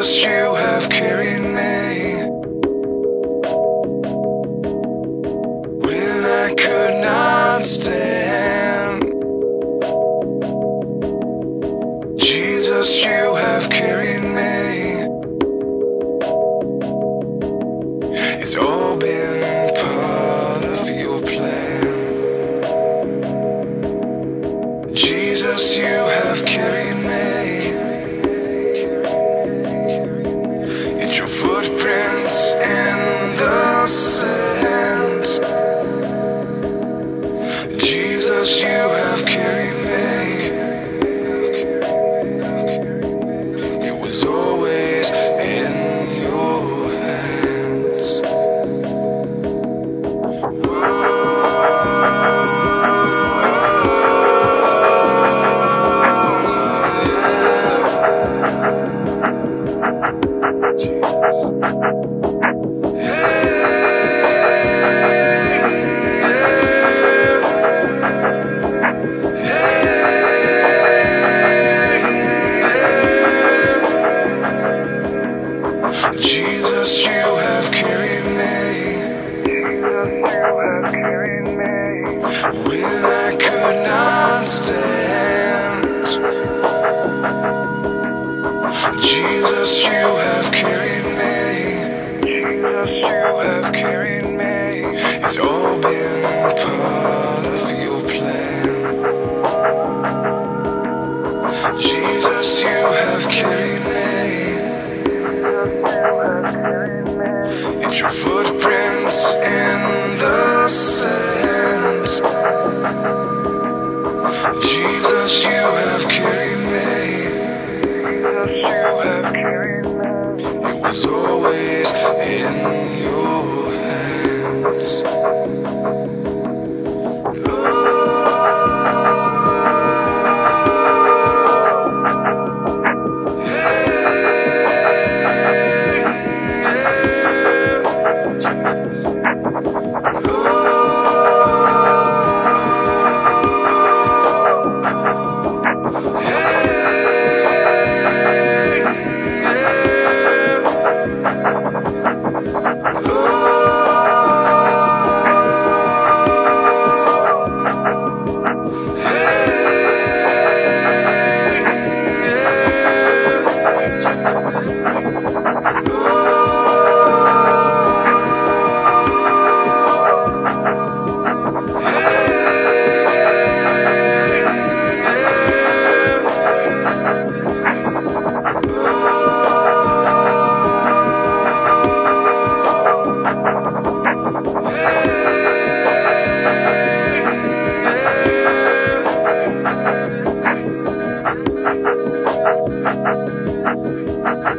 because you have carried me. When I could not stand, Jesus, you have carried me. It's all been Was always in your hands. Oh, oh, oh, Jesus, you have carried me when I could not stand. Jesus, you have carried me. Your footprints in the sand. Jesus, you have carried me. It was always in Gracias. Jesus.